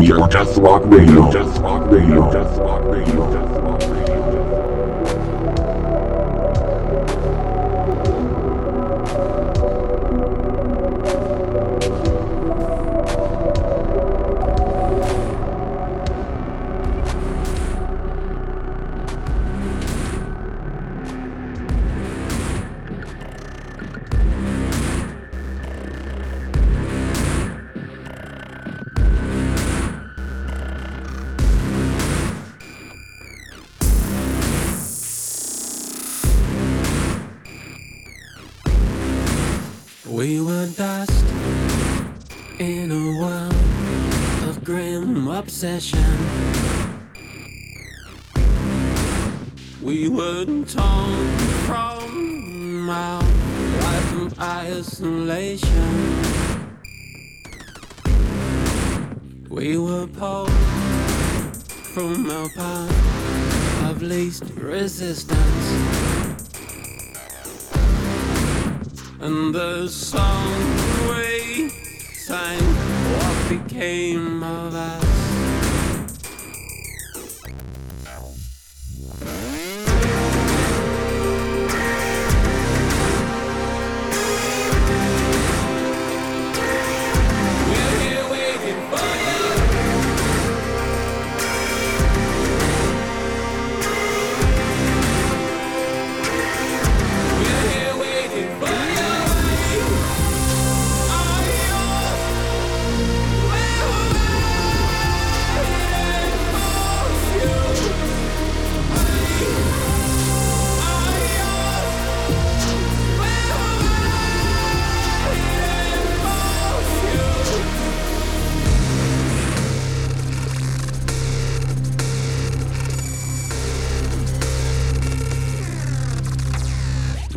Rock Radio. Death Rock Radio. Death Rock Radio. Death Rock Radio. Obsession. We were torn from our life of isolation. We were pulled from our path of least resistance.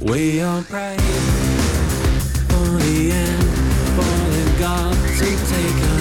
We are praying for the end, for the God to take us.